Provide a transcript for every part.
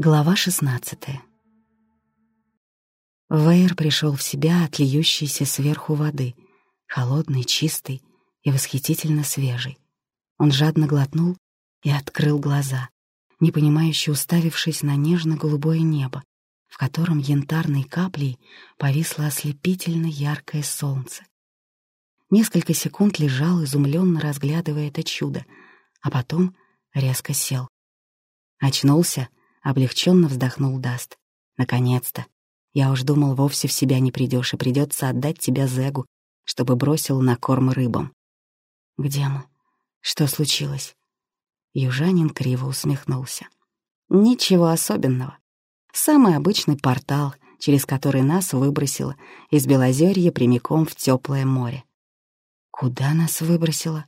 Глава 16 Вейер пришел в себя от льющейся сверху воды, холодной, чистой и восхитительно свежей. Он жадно глотнул и открыл глаза, непонимающе уставившись на нежно-голубое небо, в котором янтарной каплей повисло ослепительно яркое солнце. Несколько секунд лежал, изумленно разглядывая это чудо, а потом резко сел. Очнулся — Облегченно вздохнул Даст. Наконец-то. Я уж думал, вовсе в себя не придешь, и придется отдать тебя Зегу, чтобы бросил на корм рыбам. Где мы? Что случилось? Южанин криво усмехнулся. Ничего особенного. Самый обычный портал, через который нас выбросило из Белозерья прямиком в теплое море. Куда нас выбросило?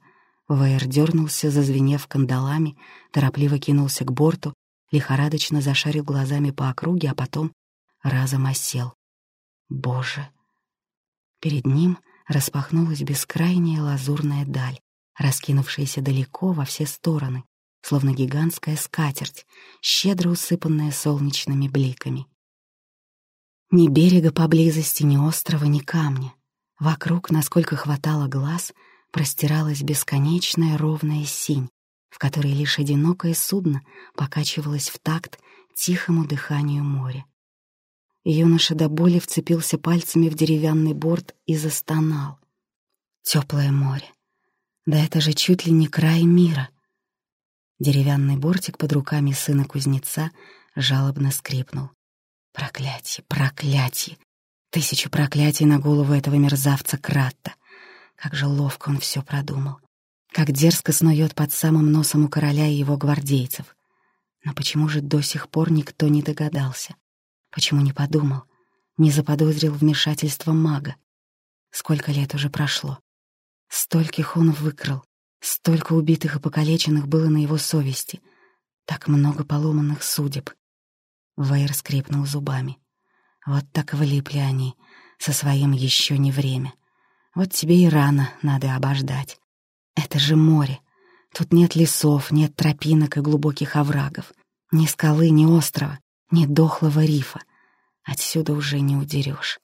Вейер дернулся, зазвенев кандалами, торопливо кинулся к борту лихорадочно зашарил глазами по округе, а потом разом осел. Боже! Перед ним распахнулась бескрайняя лазурная даль, раскинувшаяся далеко во все стороны, словно гигантская скатерть, щедро усыпанная солнечными бликами. Ни берега поблизости, ни острова, ни камня. Вокруг, насколько хватало глаз, простиралась бесконечная ровная синь, в которой лишь одинокое судно покачивалось в такт тихому дыханию моря. Юноша до боли вцепился пальцами в деревянный борт и застонал. Теплое море. Да это же чуть ли не край мира. Деревянный бортик под руками сына кузнеца жалобно скрипнул. Проклятие, проклятие! Тысячу проклятий на голову этого мерзавца Кратта. Как же ловко он все продумал как дерзко снует под самым носом у короля и его гвардейцев. Но почему же до сих пор никто не догадался? Почему не подумал, не заподозрил вмешательство мага? Сколько лет уже прошло? Стольких он выкрал, столько убитых и покалеченных было на его совести, так много поломанных судеб. Вейр скрипнул зубами. Вот так влипли они, со своим еще не время. Вот тебе и рано надо обождать. Это же море. Тут нет лесов, нет тропинок и глубоких оврагов. Ни скалы, ни острова, ни дохлого рифа. Отсюда уже не удерешь.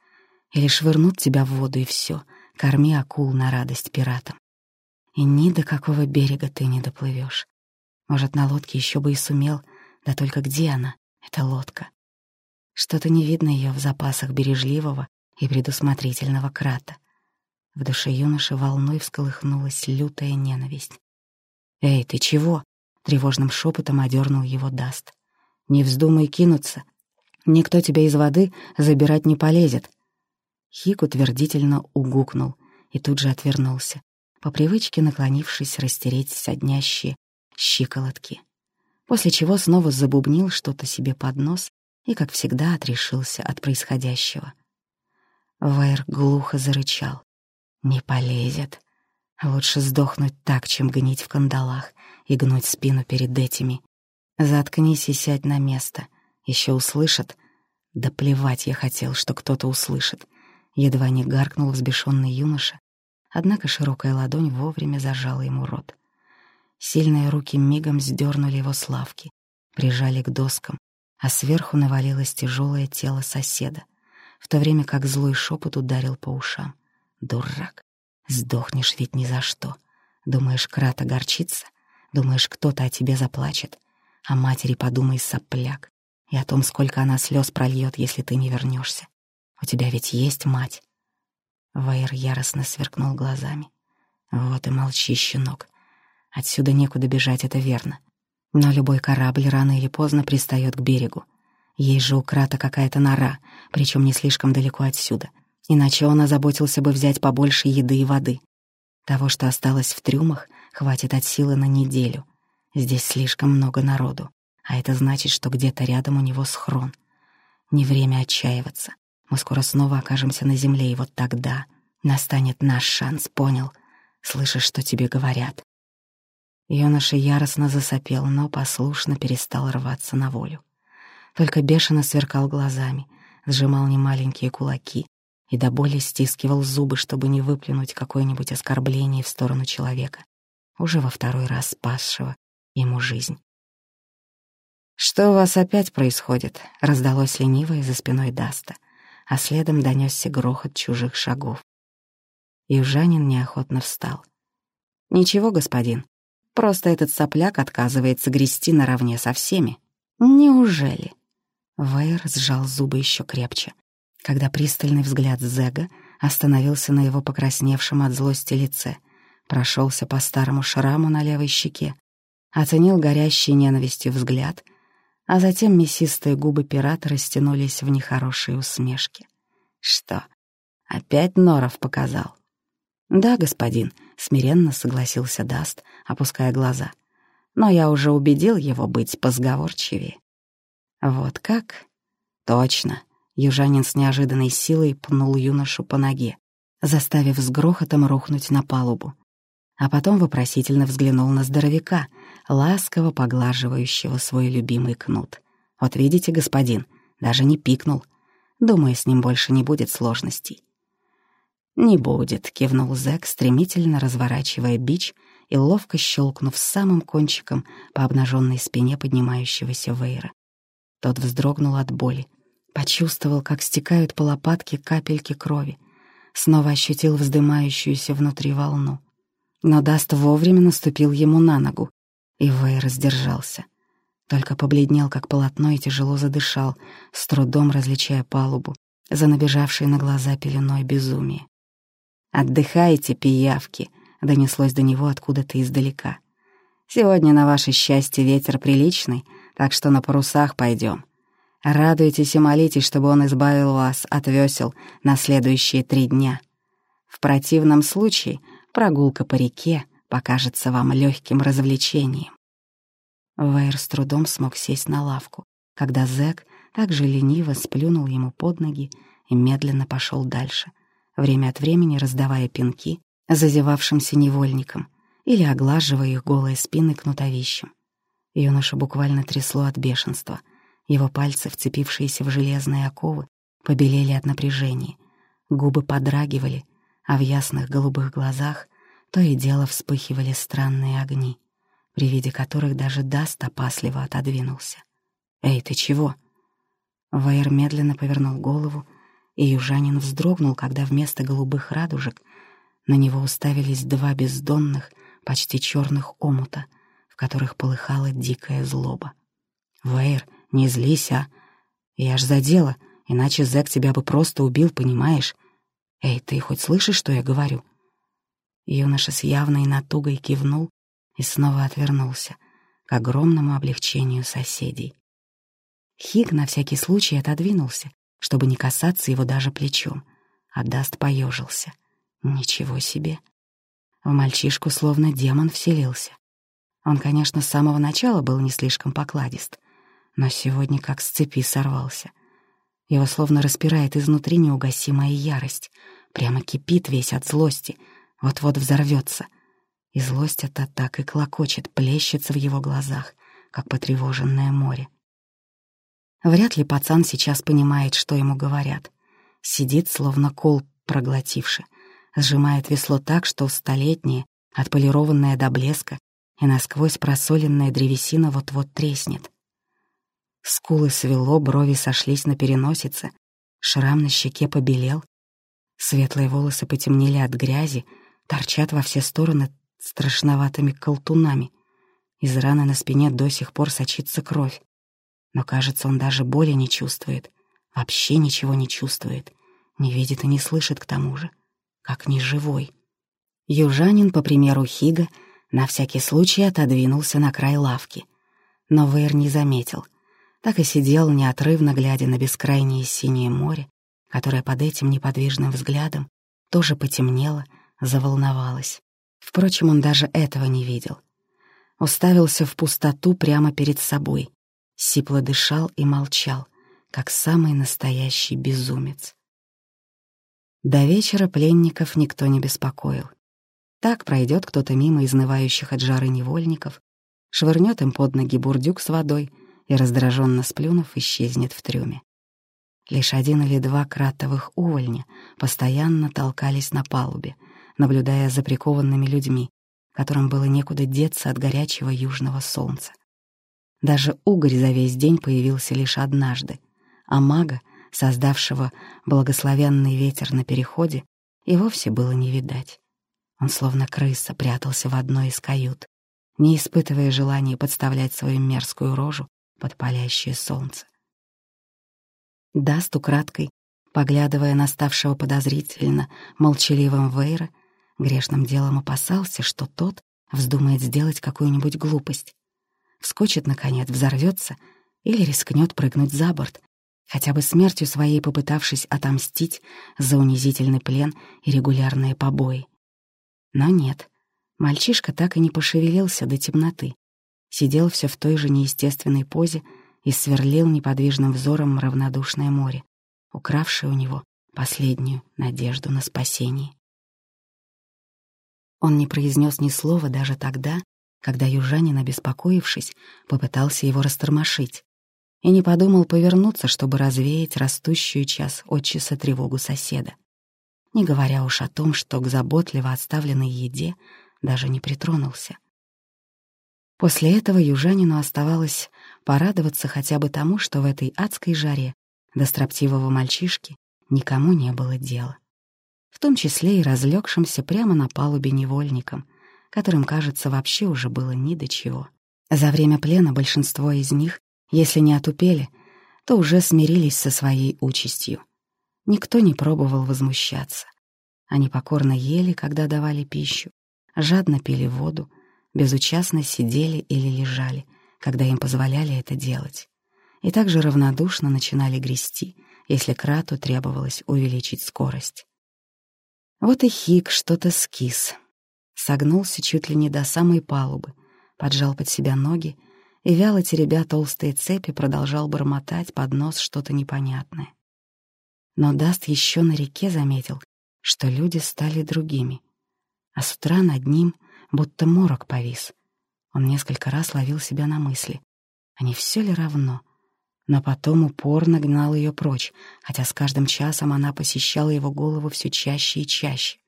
Или швырнут тебя в воду, и все. Корми акул на радость пиратам. И ни до какого берега ты не доплывешь. Может, на лодке еще бы и сумел, да только где она, эта лодка? Что-то не видно ее в запасах бережливого и предусмотрительного крата. В душе юноши волной всколыхнулась лютая ненависть. «Эй, ты чего?» — тревожным шепотом одернул его Даст. «Не вздумай кинуться. Никто тебя из воды забирать не полезет». Хик утвердительно угукнул и тут же отвернулся, по привычке наклонившись растереть соднящие щиколотки. После чего снова забубнил что-то себе под нос и, как всегда, отрешился от происходящего. Вайр глухо зарычал. Не полезет. Лучше сдохнуть так, чем гнить в кандалах и гнуть спину перед этими. Заткнись и сядь на место. Еще услышат. Да плевать я хотел, что кто-то услышит. Едва не гаркнул взбешенный юноша, однако широкая ладонь вовремя зажала ему рот. Сильные руки мигом сдернули его с лавки, прижали к доскам, а сверху навалилось тяжелое тело соседа, в то время как злой шепот ударил по ушам. Дурак. Сдохнешь ведь ни за что. Думаешь, крат огорчится? Думаешь, кто-то о тебе заплачет? О матери подумай, сопляк. И о том, сколько она слез прольет, если ты не вернешься. У тебя ведь есть мать. Вейер яростно сверкнул глазами. Вот и молчи, щенок. Отсюда некуда бежать, это верно. Но любой корабль рано или поздно пристает к берегу. Есть же у крата какая-то нора, причем не слишком далеко отсюда — Иначе он озаботился бы взять побольше еды и воды. Того, что осталось в трюмах, хватит от силы на неделю. Здесь слишком много народу, а это значит, что где-то рядом у него схрон. Не время отчаиваться. Мы скоро снова окажемся на земле, и вот тогда настанет наш шанс, понял? Слышишь, что тебе говорят?» Юноша яростно засопел, но послушно перестал рваться на волю. Только бешено сверкал глазами, сжимал немаленькие кулаки, и до боли стискивал зубы, чтобы не выплюнуть какое-нибудь оскорбление в сторону человека, уже во второй раз спасшего ему жизнь. «Что у вас опять происходит?» — раздалось ленивое за спиной Даста, а следом донесся грохот чужих шагов. Южанин неохотно встал. «Ничего, господин, просто этот сопляк отказывается грести наравне со всеми. Неужели?» Вейер сжал зубы еще крепче, когда пристальный взгляд Зега остановился на его покрасневшем от злости лице, прошелся по старому шраму на левой щеке, оценил горящий ненавистью взгляд, а затем мясистые губы пирата растянулись в нехорошие усмешки. «Что, опять Норов показал?» «Да, господин», — смиренно согласился Даст, опуская глаза. «Но я уже убедил его быть позговорчивее». «Вот как?» «Точно». Южанин с неожиданной силой пнул юношу по ноге, заставив с грохотом рухнуть на палубу. А потом вопросительно взглянул на здоровяка, ласково поглаживающего свой любимый кнут. «Вот видите, господин, даже не пикнул. Думаю, с ним больше не будет сложностей». «Не будет», — кивнул Зэк, стремительно разворачивая бич и ловко щелкнув самым кончиком по обнаженной спине поднимающегося Вейра. Тот вздрогнул от боли, почувствовал, как стекают по лопатке капельки крови, снова ощутил вздымающуюся внутри волну. Но Даст вовремя наступил ему на ногу, и Вэй раздержался. Только побледнел, как полотно, и тяжело задышал, с трудом различая палубу, за набежавшей на глаза пеленой безумие. «Отдыхайте, пиявки!» — донеслось до него откуда-то издалека. «Сегодня, на ваше счастье, ветер приличный, так что на парусах пойдем. Радуйтесь и молитесь, чтобы он избавил вас от весел на следующие три дня. В противном случае прогулка по реке покажется вам легким развлечением. Вейр с трудом смог сесть на лавку, когда Зэк также лениво сплюнул ему под ноги и медленно пошел дальше, время от времени раздавая пинки зазевавшимся невольникам или оглаживая их голые спины кнутовищем. Юноша буквально трясло от бешенства. Его пальцы, вцепившиеся в железные оковы, побелели от напряжения. Губы подрагивали, а в ясных голубых глазах то и дело вспыхивали странные огни, при виде которых даже Даст опасливо отодвинулся. «Эй, ты чего?» Вайер медленно повернул голову, и южанин вздрогнул, когда вместо голубых радужек на него уставились два бездонных, почти черных омута — в которых полыхала дикая злоба. «Вэйр, не злись, а? Я ж задела, иначе Зэк тебя бы просто убил, понимаешь? Эй, ты хоть слышишь, что я говорю?» Юноша с явной натугой кивнул и снова отвернулся к огромному облегчению соседей. Хиг на всякий случай отодвинулся, чтобы не касаться его даже плечом, а Даст поежился. Ничего себе! В мальчишку словно демон вселился. Он, конечно, с самого начала был не слишком покладист, но сегодня как с цепи сорвался. Его словно распирает изнутри неугасимая ярость, прямо кипит весь от злости, вот-вот взорвется. И злость эта так и клокочет, плещется в его глазах, как потревоженное море. Вряд ли пацан сейчас понимает, что ему говорят. Сидит, словно кол проглотивший, сжимает весло так, что столетнее, отполированное до блеска, и насквозь просоленная древесина вот-вот треснет. Скулы свело, брови сошлись на переносице, шрам на щеке побелел, светлые волосы потемнели от грязи, торчат во все стороны страшноватыми колтунами. Из раны на спине до сих пор сочится кровь. Но, кажется, он даже боли не чувствует, вообще ничего не чувствует, не видит и не слышит к тому же, как неживой. Южанин, по примеру Хига, — на всякий случай отодвинулся на край лавки. Но Вейр не заметил. Так и сидел, неотрывно глядя на бескрайнее синее море, которое под этим неподвижным взглядом тоже потемнело, заволновалось. Впрочем, он даже этого не видел. Уставился в пустоту прямо перед собой, сипло дышал и молчал, как самый настоящий безумец. До вечера пленников никто не беспокоил. Так пройдет кто-то мимо изнывающих от жары невольников, швырнет им под ноги бурдюк с водой и, раздраженно сплюнув, исчезнет в трюме. Лишь один или два кратовых увольня постоянно толкались на палубе, наблюдая за прикованными людьми, которым было некуда деться от горячего южного солнца. Даже угорь за весь день появился лишь однажды, а мага, создавшего благословенный ветер на переходе, и вовсе было не видать. Он словно крыса прятался в одной из кают, не испытывая желания подставлять свою мерзкую рожу под палящее солнце. Даст украдкой, поглядывая на ставшего подозрительно молчаливым Вейра, грешным делом опасался, что тот вздумает сделать какую-нибудь глупость. Вскочит, наконец, взорвется или рискнет прыгнуть за борт, хотя бы смертью своей попытавшись отомстить за унизительный плен и регулярные побои. Но нет, мальчишка так и не пошевелился до темноты. Сидел все в той же неестественной позе и сверлил неподвижным взором равнодушное море, укравшее у него последнюю надежду на спасение. Он не произнес ни слова даже тогда, когда южанин, обеспокоившись, попытался его растормошить, и не подумал повернуться, чтобы развеять растущую час от часа тревогу соседа, не говоря уж о том, что к заботливо отставленной еде даже не притронулся. После этого южанину оставалось порадоваться хотя бы тому, что в этой адской жаре до строптивого мальчишки никому не было дела. В том числе и разлегшимся прямо на палубе невольникам, которым, кажется, вообще уже было ни до чего. За время плена большинство из них если не отупели, то уже смирились со своей участью. Никто не пробовал возмущаться. Они покорно ели, когда давали пищу, жадно пили воду, безучастно сидели или лежали, когда им позволяли это делать, и также равнодушно начинали грести, если крату требовалось увеличить скорость. Вот и Хик что-то скис, согнулся чуть ли не до самой палубы, поджал под себя ноги и, вяло теребя толстые цепи, продолжал бормотать под нос что-то непонятное. Но Даст еще на реке заметил, что люди стали другими, а с утра над ним будто морок повис. Он несколько раз ловил себя на мысли. А не все ли равно? Но потом упорно гнал ее прочь, хотя с каждым часом она посещала его голову все чаще и чаще.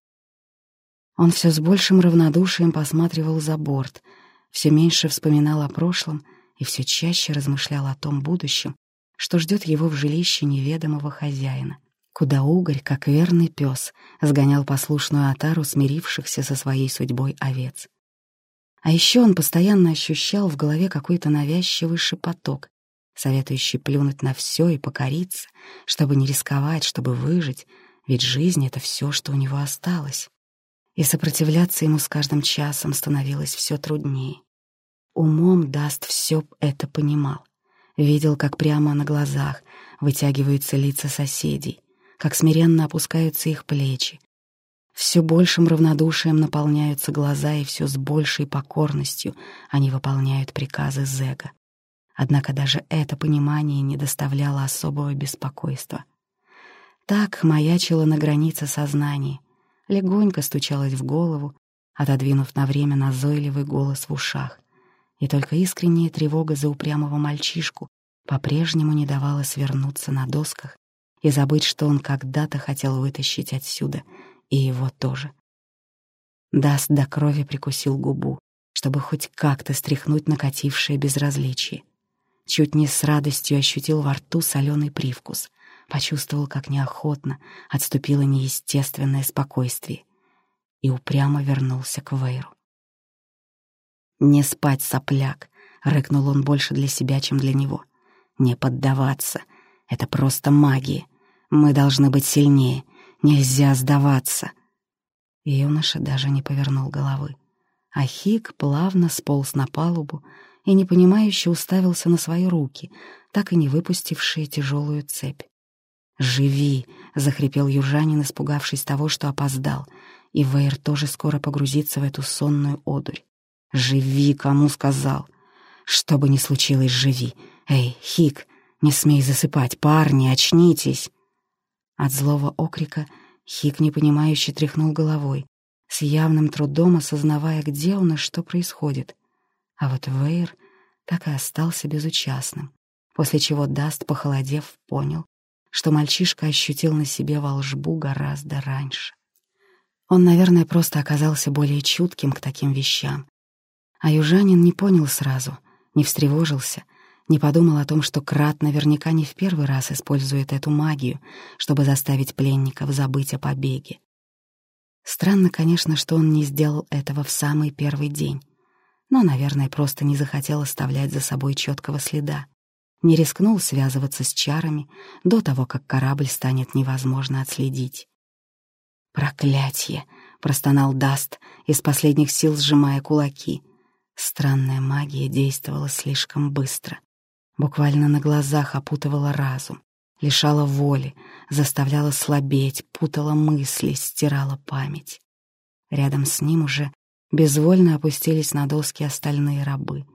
Он все с большим равнодушием посматривал за борт — все меньше вспоминал о прошлом и все чаще размышлял о том будущем, что ждет его в жилище неведомого хозяина, куда угорь, как верный пес, сгонял послушную отару смирившихся со своей судьбой овец. А еще он постоянно ощущал в голове какой-то навязчивый шепоток, советующий плюнуть на все и покориться, чтобы не рисковать, чтобы выжить, ведь жизнь — это все, что у него осталось и сопротивляться ему с каждым часом становилось все труднее. Умом Даст все это понимал. Видел, как прямо на глазах вытягиваются лица соседей, как смиренно опускаются их плечи. Все большим равнодушием наполняются глаза, и все с большей покорностью они выполняют приказы Зега. Однако даже это понимание не доставляло особого беспокойства. Так маячило на границе сознания, легонько стучалась в голову, отодвинув на время назойливый голос в ушах. И только искренняя тревога за упрямого мальчишку по-прежнему не давала свернуться на досках и забыть, что он когда-то хотел вытащить отсюда, и его тоже. Даст до крови прикусил губу, чтобы хоть как-то стряхнуть накатившее безразличие. Чуть не с радостью ощутил во рту соленый привкус, почувствовал, как неохотно отступило неестественное спокойствие и упрямо вернулся к Вейру. «Не спать, сопляк!» — рыкнул он больше для себя, чем для него. «Не поддаваться. Это просто магия. Мы должны быть сильнее. Нельзя сдаваться!» Юноша даже не повернул головы. А Хик плавно сполз на палубу и непонимающе уставился на свои руки, так и не выпустившие тяжелую цепь. «Живи!» — захрипел южанин, испугавшись того, что опоздал, и Вейр тоже скоро погрузится в эту сонную одурь. «Живи!» — кому сказал. «Что бы ни случилось, живи! Эй, Хик, не смей засыпать, парни, очнитесь!» От злого окрика Хик непонимающе тряхнул головой, с явным трудом осознавая, где он и что происходит. А вот Вейр так и остался безучастным, после чего Даст, похолодев, понял, что мальчишка ощутил на себе волжбу гораздо раньше. Он, наверное, просто оказался более чутким к таким вещам. А южанин не понял сразу, не встревожился, не подумал о том, что Крат наверняка не в первый раз использует эту магию, чтобы заставить пленников забыть о побеге. Странно, конечно, что он не сделал этого в самый первый день, но, наверное, просто не захотел оставлять за собой четкого следа, не рискнул связываться с чарами до того, как корабль станет невозможно отследить. «Проклятье!» — простонал Даст, из последних сил сжимая кулаки. Странная магия действовала слишком быстро. Буквально на глазах опутывала разум, лишала воли, заставляла слабеть, путала мысли, стирала память. Рядом с ним уже безвольно опустились на доски остальные рабы,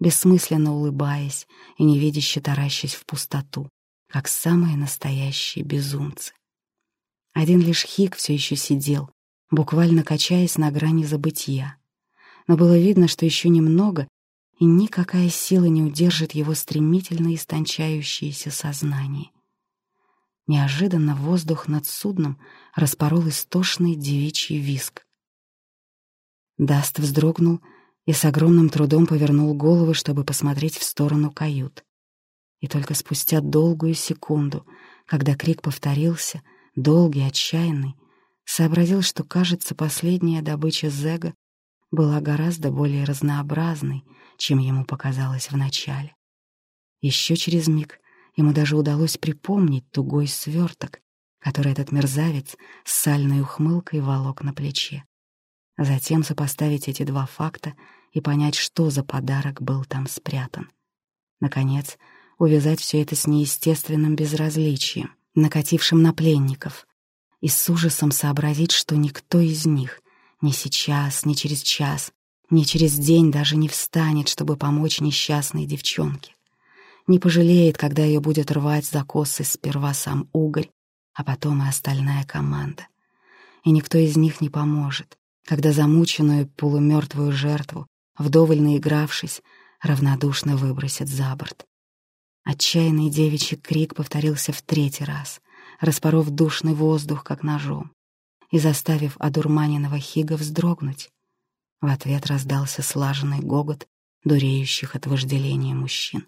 бессмысленно улыбаясь и невидяще таращась в пустоту, как самые настоящие безумцы. Один лишь Хик все еще сидел, буквально качаясь на грани забытия. Но было видно, что еще немного, и никакая сила не удержит его стремительно истончающееся сознание. Неожиданно воздух над судном распорол истошный девичий виск. Даст вздрогнул и с огромным трудом повернул голову, чтобы посмотреть в сторону кают. И только спустя долгую секунду, когда крик повторился — долгий, отчаянный, сообразил, что, кажется, последняя добыча Зега была гораздо более разнообразной, чем ему показалось вначале. Еще через миг ему даже удалось припомнить тугой сверток, который этот мерзавец с сальной ухмылкой волок на плече. Затем сопоставить эти два факта и понять, что за подарок был там спрятан. Наконец, увязать все это с неестественным безразличием — накатившим на пленников, и с ужасом сообразить, что никто из них ни сейчас, ни через час, ни через день даже не встанет, чтобы помочь несчастной девчонке. Не пожалеет, когда ее будет рвать за косы сперва сам Угорь, а потом и остальная команда. И никто из них не поможет, когда замученную полумертвую жертву, вдоволь наигравшись, равнодушно выбросят за борт. Отчаянный девичий крик повторился в третий раз, распоров душный воздух, как ножом, и заставив одурманенного Хига вздрогнуть. В ответ раздался слаженный гогот дуреющих от вожделения мужчин.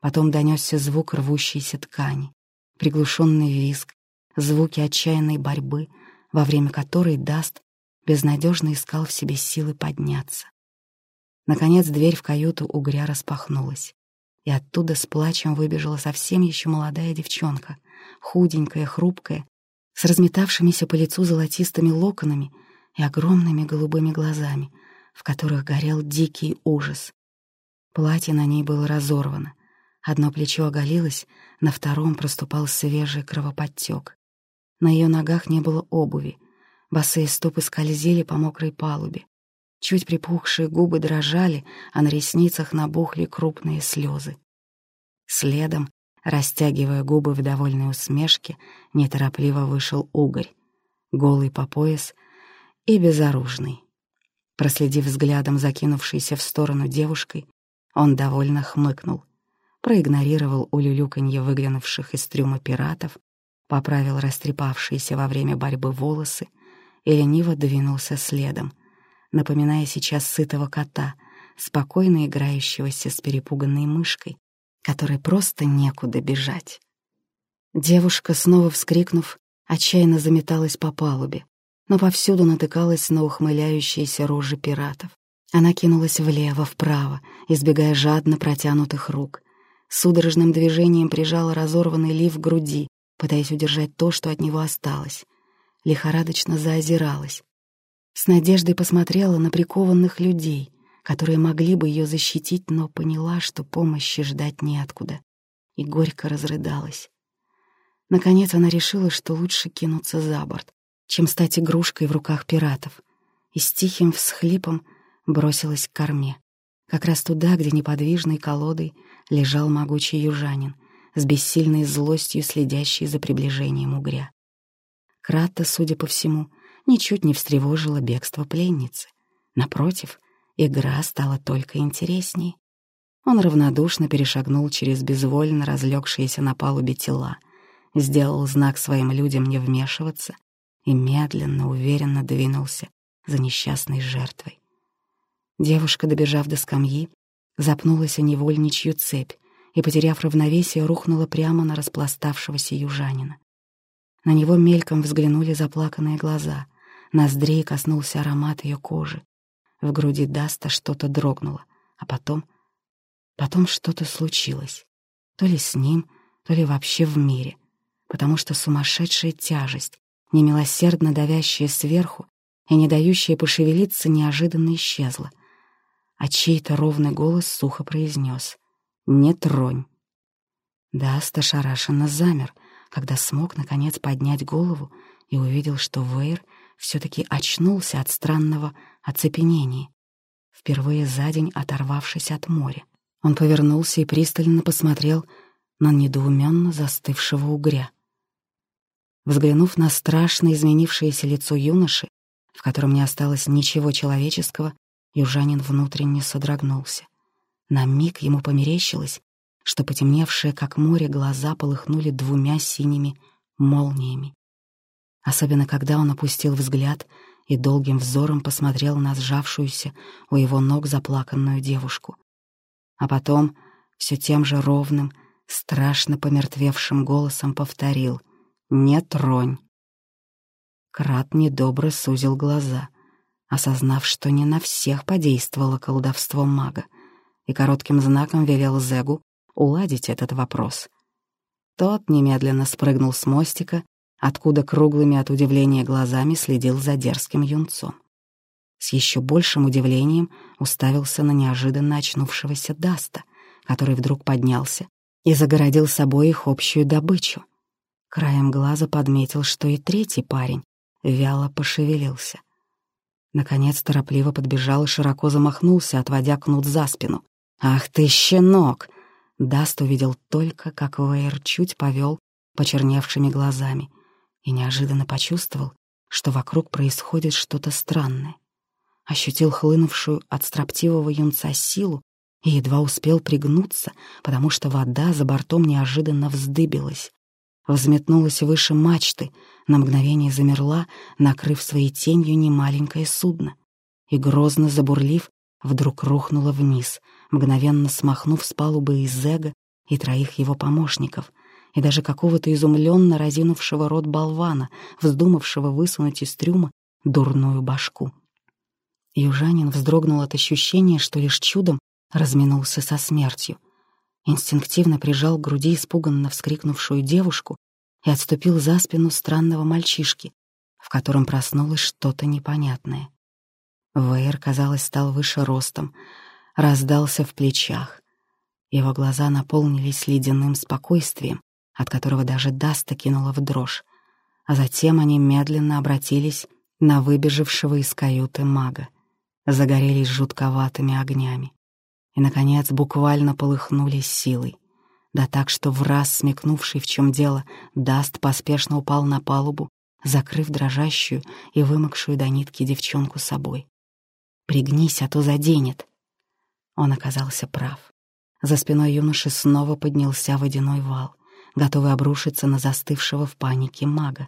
Потом донесся звук рвущейся ткани, приглушенный визг, звуки отчаянной борьбы, во время которой Даст безнадежно искал в себе силы подняться. Наконец дверь в каюту угря распахнулась и оттуда с плачем выбежала совсем еще молодая девчонка, худенькая, хрупкая, с разметавшимися по лицу золотистыми локонами и огромными голубыми глазами, в которых горел дикий ужас. Платье на ней было разорвано. Одно плечо оголилось, на втором проступал свежий кровоподтек. На ее ногах не было обуви, босые стопы скользили по мокрой палубе. Чуть припухшие губы дрожали, а на ресницах набухли крупные слезы. Следом, растягивая губы в довольной усмешке, неторопливо вышел угорь, голый по пояс и безоружный. Проследив взглядом закинувшейся в сторону девушкой, он довольно хмыкнул, проигнорировал улюлюканье выглянувших из трюма пиратов, поправил растрепавшиеся во время борьбы волосы и лениво двинулся следом, напоминая сейчас сытого кота, спокойно играющегося с перепуганной мышкой, которой просто некуда бежать. Девушка, снова вскрикнув, отчаянно заметалась по палубе, но повсюду натыкалась на ухмыляющиеся рожи пиратов. Она кинулась влево, вправо, избегая жадно протянутых рук. Судорожным движением прижала разорванный лиф к груди, пытаясь удержать то, что от него осталось. Лихорадочно заозиралась, с надеждой посмотрела на прикованных людей, которые могли бы ее защитить, но поняла, что помощи ждать неоткуда, и горько разрыдалась. Наконец она решила, что лучше кинуться за борт, чем стать игрушкой в руках пиратов, и с тихим всхлипом бросилась к корме, как раз туда, где неподвижной колодой лежал могучий южанин, с бессильной злостью следящий за приближением угря. Крата, судя по всему, ничуть не встревожило бегство пленницы. Напротив, игра стала только интересней. Он равнодушно перешагнул через безвольно разлегшиеся на палубе тела, сделал знак своим людям не вмешиваться и медленно, уверенно двинулся за несчастной жертвой. Девушка, добежав до скамьи, запнулась о невольничью цепь и, потеряв равновесие, рухнула прямо на распластавшегося южанина. На него мельком взглянули заплаканные глаза, ноздрей коснулся аромат ее кожи. В груди Даста что-то дрогнуло, а потом... Потом что-то случилось. То ли с ним, то ли вообще в мире, потому что сумасшедшая тяжесть, немилосердно давящая сверху и не дающая пошевелиться, неожиданно исчезла, а чей-то ровный голос сухо произнес «Не тронь». Даст ошарашенно замер, когда смог, наконец, поднять голову и увидел, что Вейр все-таки очнулся от странного оцепенения, впервые за день оторвавшись от моря. Он повернулся и пристально посмотрел на недоуменно застывшего угря. Взглянув на страшно изменившееся лицо юноши, в котором не осталось ничего человеческого, южанин внутренне содрогнулся. На миг ему померещилось, что потемневшие, как море, глаза полыхнули двумя синими молниями. Особенно когда он опустил взгляд и долгим взором посмотрел на сжавшуюся у его ног заплаканную девушку. А потом все тем же ровным, страшно помертвевшим голосом повторил «Не тронь». Крат недобро сузил глаза, осознав, что не на всех подействовало колдовство мага, и коротким знаком велел Зегу уладить этот вопрос. Тот немедленно спрыгнул с мостика, откуда круглыми от удивления глазами следил за дерзким юнцом. С еще большим удивлением уставился на неожиданно очнувшегося Даста, который вдруг поднялся и загородил собой их общую добычу. Краем глаза подметил, что и третий парень вяло пошевелился. Наконец торопливо подбежал и широко замахнулся, отводя кнут за спину. «Ах ты, щенок!» Даст увидел только, как Вейер чуть повел почерневшими глазами и неожиданно почувствовал, что вокруг происходит что-то странное. Ощутил хлынувшую от строптивого юнца силу и едва успел пригнуться, потому что вода за бортом неожиданно вздыбилась, взметнулась выше мачты, на мгновение замерла, накрыв своей тенью немаленькое судно, и, грозно забурлив, вдруг рухнула вниз, мгновенно смахнув с палубы Изега и троих его помощников, и даже какого-то изумленно разинувшего рот болвана, вздумавшего высунуть из трюма дурную башку. Южанин вздрогнул от ощущения, что лишь чудом разминулся со смертью — инстинктивно прижал к груди испуганно вскрикнувшую девушку и отступил за спину странного мальчишки, в котором проснулось что-то непонятное. Вейр, казалось, стал выше ростом, раздался в плечах. Его глаза наполнились ледяным спокойствием, от которого даже Даста кинуло в дрожь, а затем они медленно обратились на выбежавшего из каюты мага, загорелись жутковатыми огнями и, наконец, буквально полыхнули силой. Да так, что враз смекнувший, в чем дело, Даст поспешно упал на палубу, закрыв дрожащую и вымокшую до нитки девчонку собой. «Пригнись, а то заденет!» Он оказался прав. За спиной юноши снова поднялся водяной вал, готовый обрушиться на застывшего в панике мага.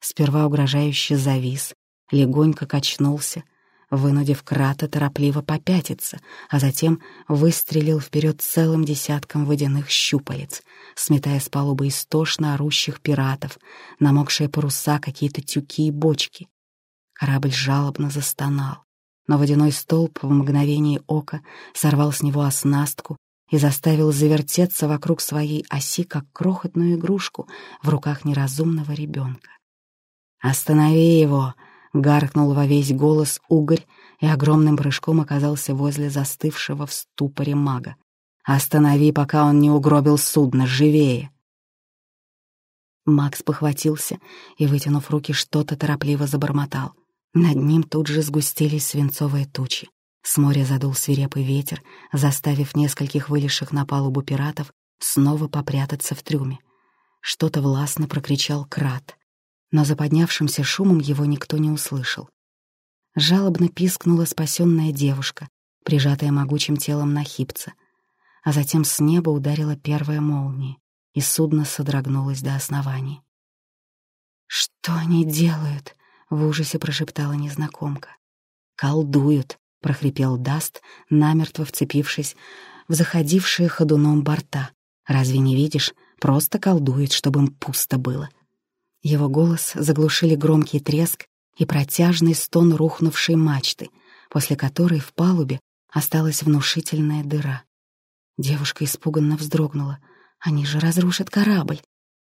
Сперва угрожающе завис, легонько качнулся — вынудив Крата торопливо попятиться, а затем выстрелил вперед целым десятком водяных щупалец, сметая с палубы истошно орущих пиратов, намокшие паруса, какие-то тюки и бочки. Корабль жалобно застонал, но водяной столб в мгновение ока сорвал с него оснастку и заставил завертеться вокруг своей оси, как крохотную игрушку в руках неразумного ребенка. «Останови его!» Гаркнул во весь голос угорь и огромным прыжком оказался возле застывшего в ступоре мага. «Останови, пока он не угробил судно, живее!» Макс похватился и, вытянув руки, что-то торопливо забормотал. Над ним тут же сгустились свинцовые тучи. С моря задул свирепый ветер, заставив нескольких вылезших на палубу пиратов снова попрятаться в трюме. Что-то властно прокричал Крат но за поднявшимся шумом его никто не услышал. Жалобно пискнула спасенная девушка, прижатая могучим телом на хипца, а затем с неба ударила первая молния, и судно содрогнулось до основания. «Что они делают?» — в ужасе прошептала незнакомка. «Колдуют», — прохрипел Даст, намертво вцепившись в заходившие ходуном борта. «Разве не видишь? Просто колдуют, чтобы им пусто было». Его голос заглушили громкий треск и протяжный стон рухнувшей мачты, после которой в палубе осталась внушительная дыра. Девушка испуганно вздрогнула. «Они же разрушат корабль!»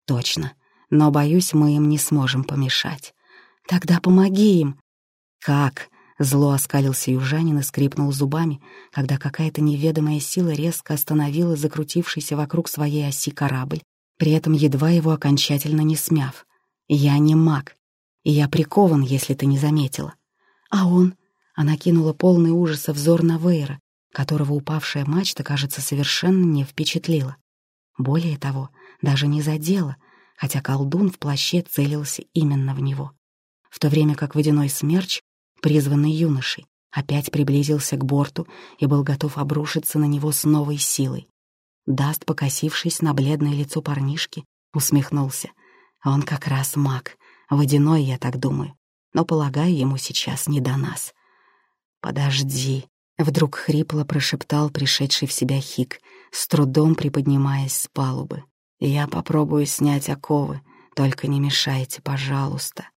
«Точно, но, боюсь, мы им не сможем помешать. Тогда помоги им!» «Как?» — зло оскалился южанин и скрипнул зубами, когда какая-то неведомая сила резко остановила закрутившийся вокруг своей оси корабль, при этом едва его окончательно не смяв. «Я не маг, и я прикован, если ты не заметила». «А он?» — она кинула полный ужаса взор на Вейра, которого упавшая мачта, кажется, совершенно не впечатлила. Более того, даже не задела, хотя колдун в плаще целился именно в него. В то время как водяной смерч, призванный юношей, опять приблизился к борту и был готов обрушиться на него с новой силой. Даст, покосившись на бледное лицо парнишки, усмехнулся. Он как раз маг, водяной, я так думаю, но, полагаю, ему сейчас не до нас. «Подожди», — вдруг хрипло прошептал пришедший в себя Хик, с трудом приподнимаясь с палубы. «Я попробую снять оковы, только не мешайте, пожалуйста».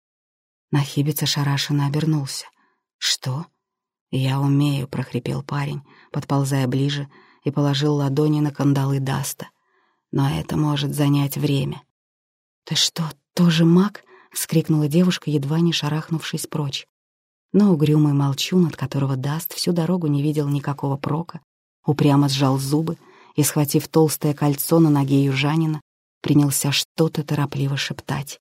Нахибец ошарашенно обернулся. «Что?» «Я умею», — прохрипел парень, подползая ближе и положил ладони на кандалы Даста. «Но это может занять время. «Ты что, тоже маг?» — вскрикнула девушка, едва не шарахнувшись прочь. Но угрюмый молчун, от которого Даст всю дорогу не видел никакого прока, упрямо сжал зубы и, схватив толстое кольцо на ноге южанина, принялся что-то торопливо шептать.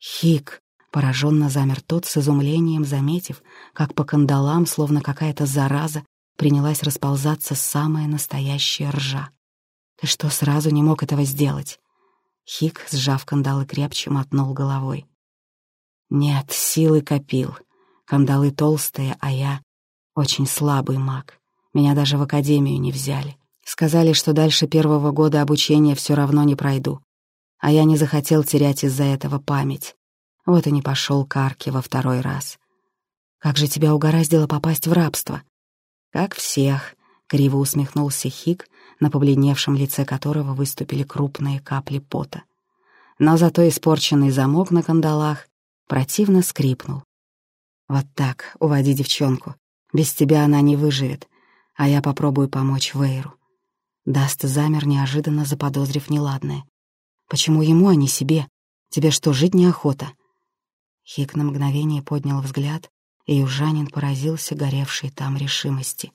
«Хик!» — пораженно замер тот с изумлением, заметив, как по кандалам, словно какая-то зараза, принялась расползаться самая настоящая ржа. «Ты что, сразу не мог этого сделать?» Хик, сжав кандалы крепче, мотнул головой. «Нет, силы копил. Кандалы толстые, а я очень слабый маг. Меня даже в академию не взяли. Сказали, что дальше первого года обучения все равно не пройду. А я не захотел терять из-за этого память. Вот и не пошел к арке во второй раз. Как же тебя угораздило попасть в рабство? Как всех, — криво усмехнулся Хик, на побледневшем лице которого выступили крупные капли пота. Но зато испорченный замок на кандалах противно скрипнул. «Вот так, уводи девчонку. Без тебя она не выживет, а я попробую помочь Вейру». Даст замер, неожиданно заподозрив неладное. «Почему ему, а не себе? Тебе что, жить неохота?» Хик на мгновение поднял взгляд, и южанин поразился горевшей там решимости.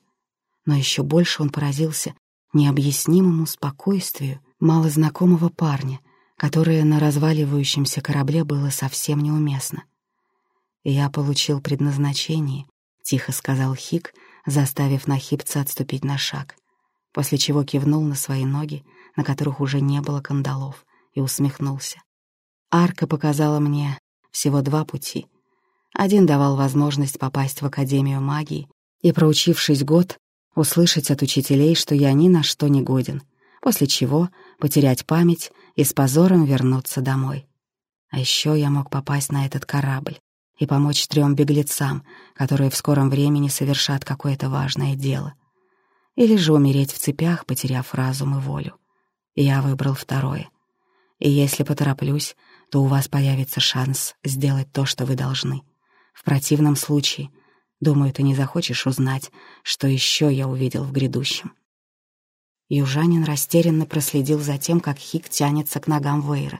Но еще больше он поразился необъяснимому спокойствию малознакомого парня, которое на разваливающемся корабле было совсем неуместно. «Я получил предназначение», — тихо сказал Хик, заставив нахипца отступить на шаг, после чего кивнул на свои ноги, на которых уже не было кандалов, и усмехнулся. Арка показала мне всего два пути. Один давал возможность попасть в Академию магии и, проучившись год, услышать от учителей, что я ни на что не годен, после чего потерять память и с позором вернуться домой. А еще я мог попасть на этот корабль и помочь трем беглецам, которые в скором времени совершат какое-то важное дело. Или же умереть в цепях, потеряв разум и волю. Я выбрал второе. И если потороплюсь, то у вас появится шанс сделать то, что вы должны. В противном случае Думаю, ты не захочешь узнать, что еще я увидел в грядущем». Южанин растерянно проследил за тем, как Хик тянется к ногам Вейра,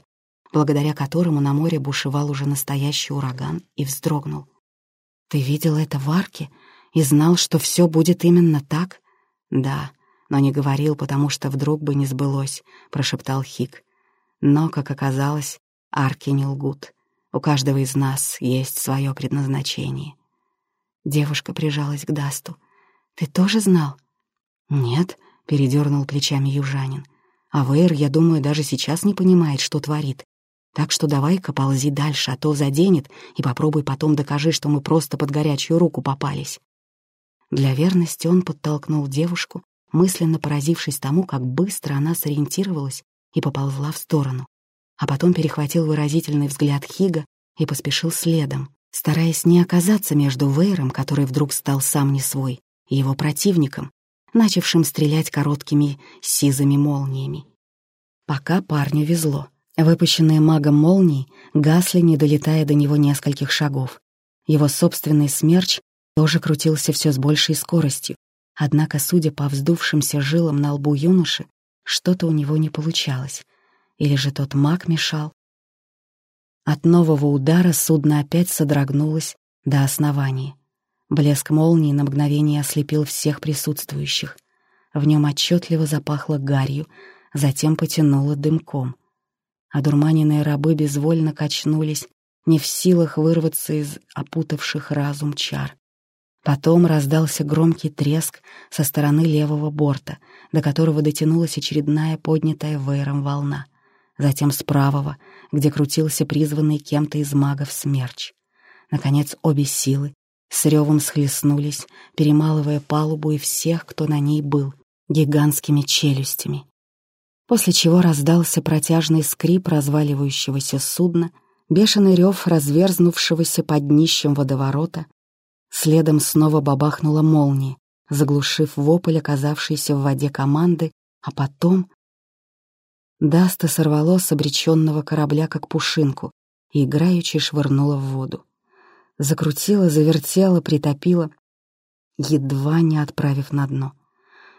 благодаря которому на море бушевал уже настоящий ураган, и вздрогнул. «Ты видел это в арке и знал, что все будет именно так?» «Да, но не говорил, потому что вдруг бы не сбылось», — прошептал Хик. «Но, как оказалось, арки не лгут. У каждого из нас есть свое предназначение. Девушка прижалась к Дасту. «Ты тоже знал?» «Нет», — передернул плечами южанин. «А Вейр, я думаю, даже сейчас не понимает, что творит. Так что давай-ка ползи дальше, а то заденет, и попробуй потом докажи, что мы просто под горячую руку попались». Для верности он подтолкнул девушку, мысленно поразившись тому, как быстро она сориентировалась и поползла в сторону. А потом перехватил выразительный взгляд Хига и поспешил следом, стараясь не оказаться между Вейром, который вдруг стал сам не свой, и его противником, начавшим стрелять короткими сизыми молниями. Пока парню везло. Выпущенные магом молнии гасли, не долетая до него нескольких шагов. Его собственный смерч тоже крутился все с большей скоростью, однако, судя по вздувшимся жилам на лбу юноши, что-то у него не получалось. Или же тот маг мешал. От нового удара судно опять содрогнулось до основания. Блеск молнии на мгновение ослепил всех присутствующих. В нем отчетливо запахло гарью, затем потянуло дымком. Одурманенные рабы безвольно качнулись, не в силах вырваться из опутавших разум чар. Потом раздался громкий треск со стороны левого борта, до которого дотянулась очередная поднятая вейром волна. Затем с правого, где крутился призванный кем-то из магов смерч. Наконец обе силы с ревом схлестнулись, перемалывая палубу и всех, кто на ней был, гигантскими челюстями. После чего раздался протяжный скрип разваливающегося судна, бешеный рев разверзнувшегося под днищем водоворота, следом снова бабахнула молния, заглушив вопль оказавшейся в воде команды, а потом... Даста сорвало с обреченного корабля как пушинку и играючи швырнула в воду закрутила, завертела, притопила, едва не отправив на дно.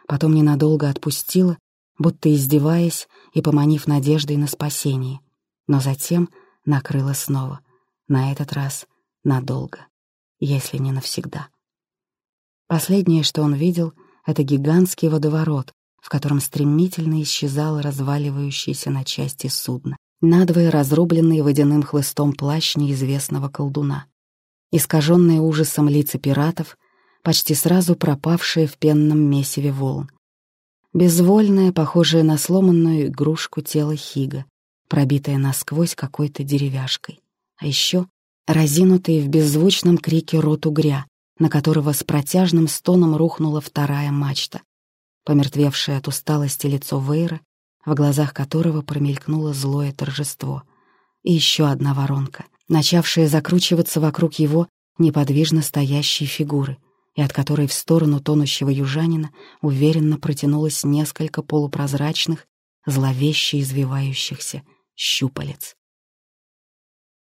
Потом ненадолго отпустила, будто издеваясь и поманив надеждой на спасение, но затем накрыла снова, на этот раз надолго, если не навсегда. Последнее, что он видел, — это гигантский водоворот, в котором стремительно исчезало разваливающееся на части судно, надвое разрубленный водяным хлыстом плащ неизвестного колдуна искаженные ужасом лица пиратов, почти сразу пропавшие в пенном месиве волн. Безвольное, похожее на сломанную игрушку тело Хига, пробитое насквозь какой-то деревяшкой. А еще разинутый в беззвучном крике рот угря, на которого с протяжным стоном рухнула вторая мачта, помертвевшее от усталости лицо Вейра, в глазах которого промелькнуло злое торжество. И еще одна воронка — начавшая закручиваться вокруг его неподвижно стоящей фигуры, и от которой в сторону тонущего южанина уверенно протянулось несколько полупрозрачных, зловеще извивающихся щупалец.